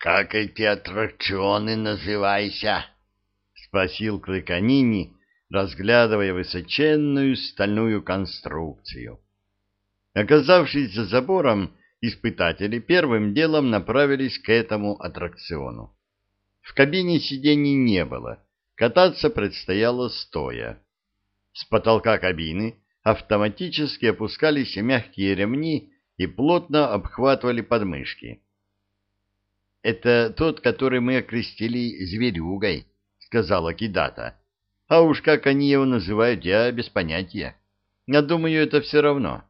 как эти аттракционы называйся? — спросил Клыканини, разглядывая высоченную стальную конструкцию. Оказавшись за забором, испытатели первым делом направились к этому аттракциону. В кабине сидений не было, кататься предстояло стоя. С потолка кабины автоматически опускались мягкие ремни и плотно обхватывали подмышки. — Это тот, который мы окрестили зверюгой, — сказала Кидата. — А уж как они его называют, я без понятия. Я думаю, это все равно.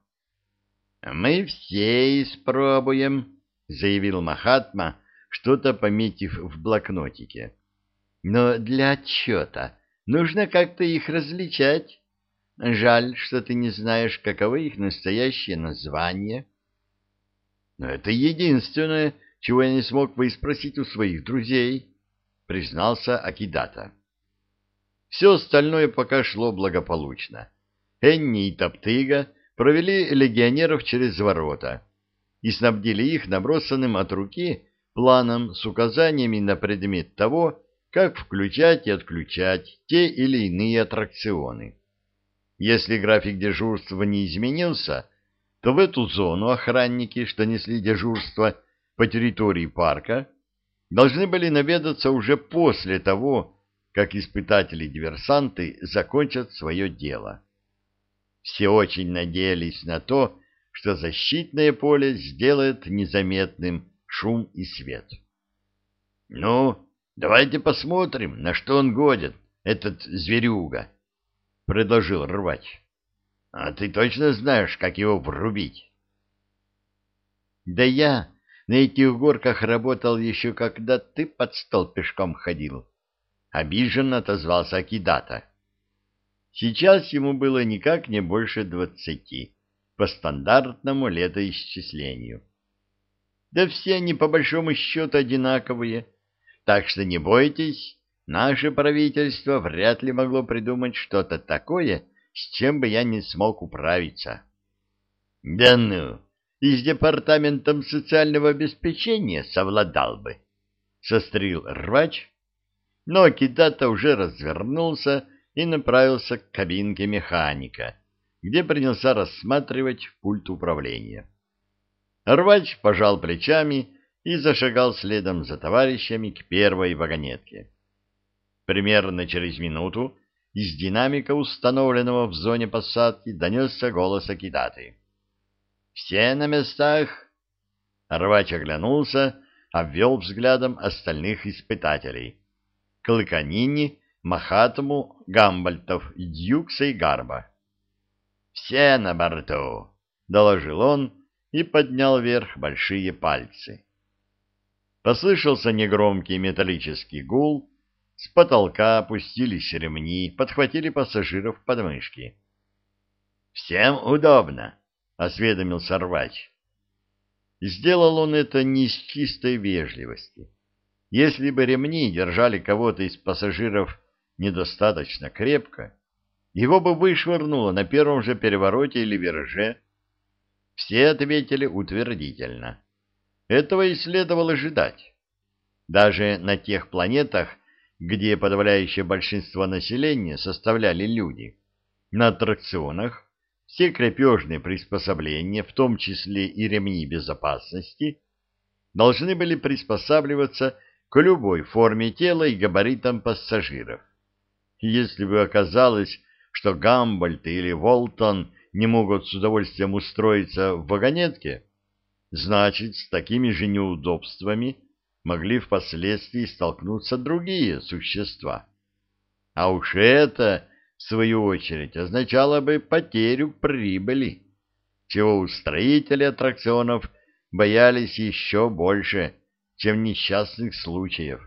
— Мы все испробуем, — заявил Махатма, что-то пометив в блокнотике. — Но для отчета нужно как-то их различать. Жаль, что ты не знаешь, каково их настоящее название. — Но это единственное, чего я не смог бы спросить у своих друзей, — признался Акидата. Все остальное пока шло благополучно. Энни и Топтыга провели легионеров через ворота и снабдили их набросанным от руки планом с указаниями на предмет того, как включать и отключать те или иные аттракционы. Если график дежурства не изменился, то в эту зону охранники, что несли дежурство, по территории парка должны были наведаться уже после того, как испытатели-диверсанты закончат свое дело. Все очень надеялись на то, что защитное поле сделает незаметным шум и свет. «Ну, давайте посмотрим, на что он годен, этот зверюга», — предложил рвач. «А ты точно знаешь, как его врубить?» «Да я на этих горках работал еще когда ты под стол пешком ходил. Обиженно отозвался Акидата. Сейчас ему было никак не больше двадцати, по стандартному летоисчислению. Да все они по большому счету одинаковые, так что не бойтесь, наше правительство вряд ли могло придумать что-то такое, с чем бы я не смог управиться. — Да ну! И с департаментом социального обеспечения совладал бы, — сострил рвач, но Кидата уже развернулся и направился к кабинке механика, где принялся рассматривать пульт управления. Рвач пожал плечами и зашагал следом за товарищами к первой вагонетке. Примерно через минуту из динамика, установленного в зоне посадки, донесся голос Акидаты. Все на местах? Рвач оглянулся, обвел взглядом остальных испытателей. Клыканини, Махатму, Гамбальтов, Дьюкса и Гарба. «Все на борту!» — доложил он и поднял вверх большие пальцы. Послышался негромкий металлический гул, с потолка опустились ремни, подхватили пассажиров под мышки. «Всем удобно!» Осведомился рвач. Сделал он это не из чистой вежливости. Если бы ремни держали кого-то из пассажиров недостаточно крепко, его бы вышвырнуло на первом же перевороте или вираже. Все ответили утвердительно. Этого и следовало ожидать. Даже на тех планетах, где подавляющее большинство населения составляли люди, на аттракционах все крепежные приспособления, в том числе и ремни безопасности, должны были приспосабливаться к любой форме тела и габаритам пассажиров. Если бы оказалось, что Гамбольд или Волтон не могут с удовольствием устроиться в вагонетке, значит, с такими же неудобствами могли впоследствии столкнуться другие существа. А уж это в свою очередь, означало бы потерю прибыли, чего устроители аттракционов боялись еще больше, чем несчастных случаев,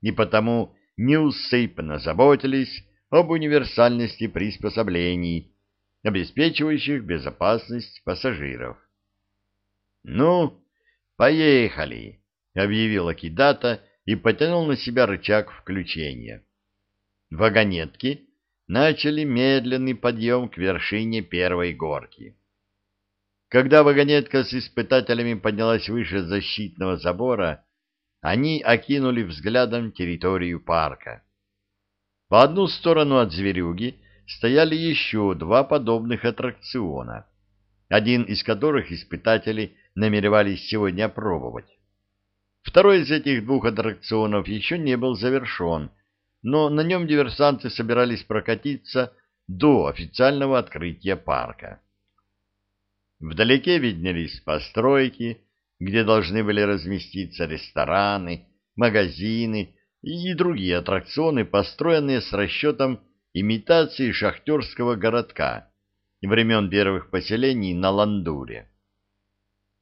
и потому неусыпно заботились об универсальности приспособлений, обеспечивающих безопасность пассажиров. «Ну, поехали!» — объявил Акидата и потянул на себя рычаг включения. Вагонетки начали медленный подъем к вершине первой горки. Когда вагонетка с испытателями поднялась выше защитного забора, они окинули взглядом территорию парка. По одну сторону от зверюги стояли еще два подобных аттракциона, один из которых испытатели намеревались сегодня опробовать. Второй из этих двух аттракционов еще не был завершен, но на нем диверсанты собирались прокатиться до официального открытия парка. Вдалеке виднелись постройки, где должны были разместиться рестораны, магазины и другие аттракционы, построенные с расчетом имитации шахтерского городка времен первых поселений на Ландуре.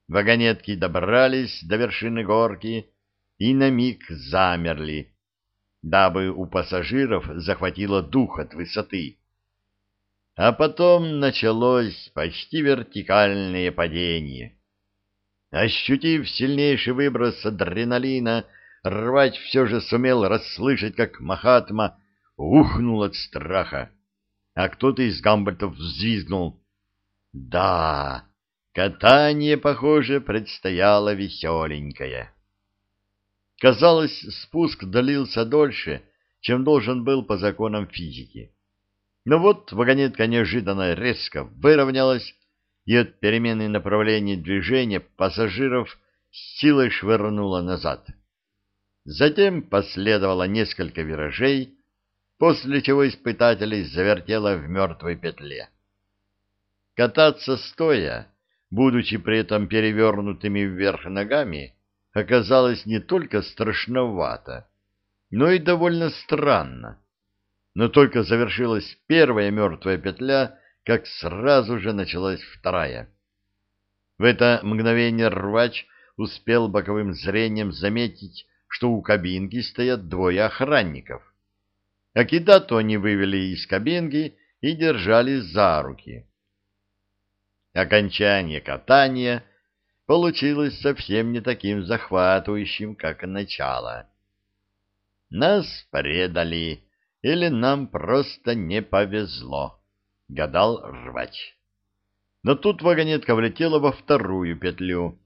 Вагонетки добрались до вершины горки и на миг замерли, дабы у пассажиров захватило дух от высоты. А потом началось почти вертикальное падение. Ощутив сильнейший выброс адреналина, рвач все же сумел расслышать, как Махатма ухнул от страха, а кто-то из гамбальтов взвизгнул. «Да, катание, похоже, предстояло веселенькое». Казалось, спуск длился дольше, чем должен был по законам физики. Но вот вагонетка неожиданно резко выровнялась, и от перемены направления движения пассажиров силой швырнула назад. Затем последовало несколько виражей, после чего испытателей завертело в мертвой петле. Кататься стоя, будучи при этом перевернутыми вверх ногами, оказалось не только страшновато, но и довольно странно. Но только завершилась первая мертвая петля, как сразу же началась вторая. В это мгновение рвач успел боковым зрением заметить, что у кабинки стоят двое охранников. Акидату они вывели из кабинки и держали за руки. Окончание катания получилось совсем не таким захватывающим, как начало. Нас предали, или нам просто не повезло. — гадал рвач. Но тут вагонетка влетела во вторую петлю,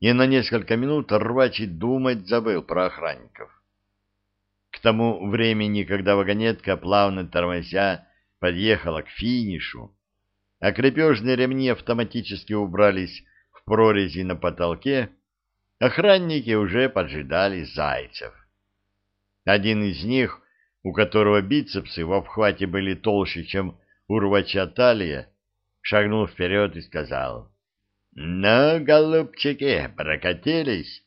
и на несколько минут рвач и думать забыл про охранников. К тому времени, когда вагонетка, плавно тормозя, подъехала к финишу, а крепежные ремни автоматически убрались прорези на потолке, охранники уже поджидали зайцев. Один из них, у которого бицепсы в обхвате были толще, чем урвача талия, шагнул вперед и сказал, «Ну, голубчики, прокатились,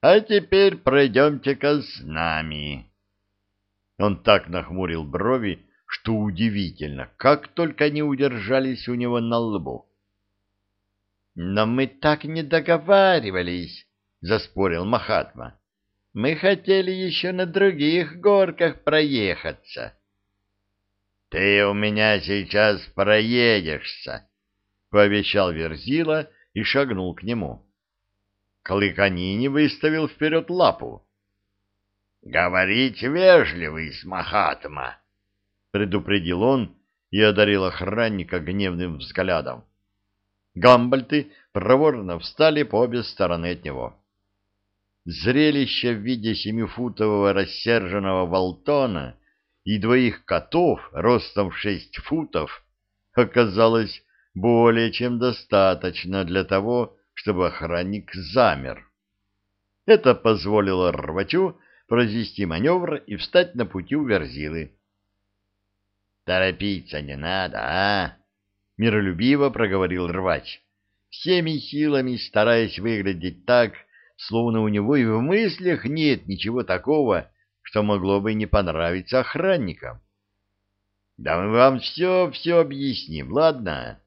а теперь пройдемте-ка с нами». Он так нахмурил брови, что удивительно, как только они удержались у него на лбу. «Но мы так не договаривались», — заспорил Махатма. «Мы хотели еще на других горках проехаться». «Ты у меня сейчас проедешься», — пообещал Верзила и шагнул к нему. Клыканини выставил вперед лапу. «Говорить вежливый с Махатма», — предупредил он и одарил охранника гневным взглядом. Гамбальты проворно встали по обе стороны от него. Зрелище в виде семифутового рассерженного волтона и двоих котов ростом в шесть футов оказалось более чем достаточно для того, чтобы охранник замер. Это позволило рвачу произвести маневр и встать на пути у верзилы. «Торопиться не надо, а?» — миролюбиво проговорил рвач, всеми силами стараясь выглядеть так, словно у него и в мыслях нет ничего такого, что могло бы не понравиться охранникам. Да мы вам все-все объясним, ладно?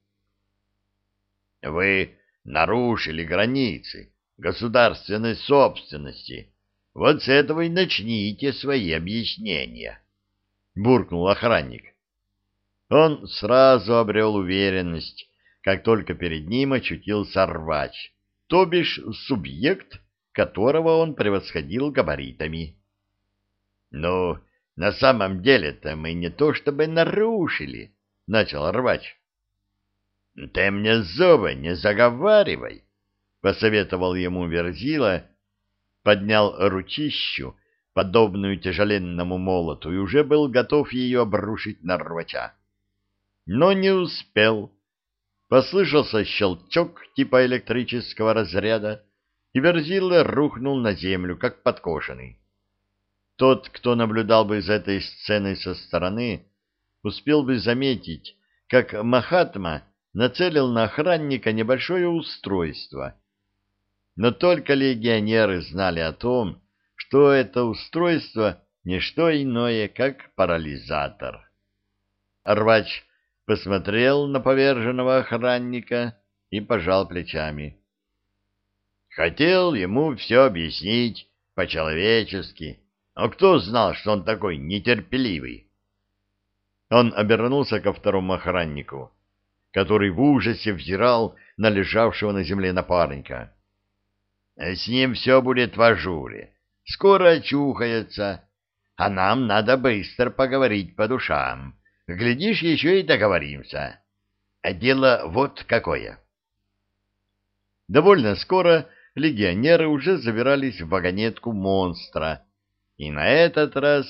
Вы нарушили границы государственной собственности. Вот с этого и начните свои объяснения, — буркнул охранник. Он сразу обрел уверенность, как только перед ним очутился рвач, то бишь субъект, которого он превосходил габаритами. Ну, на самом деле-то мы не то чтобы нарушили, — начал рвач. — Ты мне зубы не заговаривай, — посоветовал ему Верзила, поднял ручищу, подобную тяжеленному молоту, и уже был готов ее обрушить на рвача. Но не успел. Послышался щелчок типа электрического разряда, и Верзила рухнул на землю, как подкошенный. Тот, кто наблюдал бы за этой сценой со стороны, успел бы заметить, как Махатма нацелил на охранника небольшое устройство. Но только легионеры знали о том, что это устройство — не что иное, как парализатор. Рвач посмотрел на поверженного охранника и пожал плечами. Хотел ему все объяснить по-человечески, а кто знал, что он такой нетерпеливый? Он обернулся ко второму охраннику, который в ужасе взирал на лежавшего на земле напарника. — С ним все будет в ажуре. Скоро очухается, а нам надо быстро поговорить по душам. Глядишь, еще и договоримся. А дело вот какое. Довольно скоро легионеры уже забирались в вагонетку монстра, и на этот раз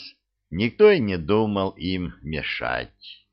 никто и не думал им мешать.